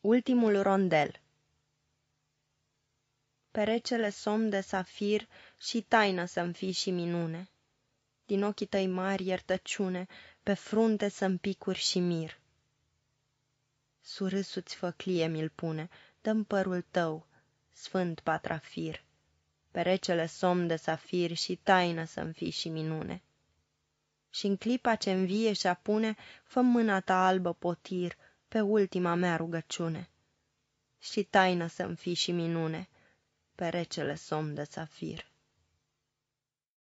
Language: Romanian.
Ultimul rondel Perecele somn de safir și taină să-mi fii și minune. Din ochii tăi mari iertăciune, pe frunte să-mi picuri și mir. Surâsul-ți făclie mi-l pune, dă părul tău, sfânt patrafir. Perecele somn de safir și taină să-mi fii și minune. Și în clipa ce învie și apune, fă mâna ta albă potir, pe ultima mea rugăciune. Și taină să-mi fii și minune, perecele somn de safir.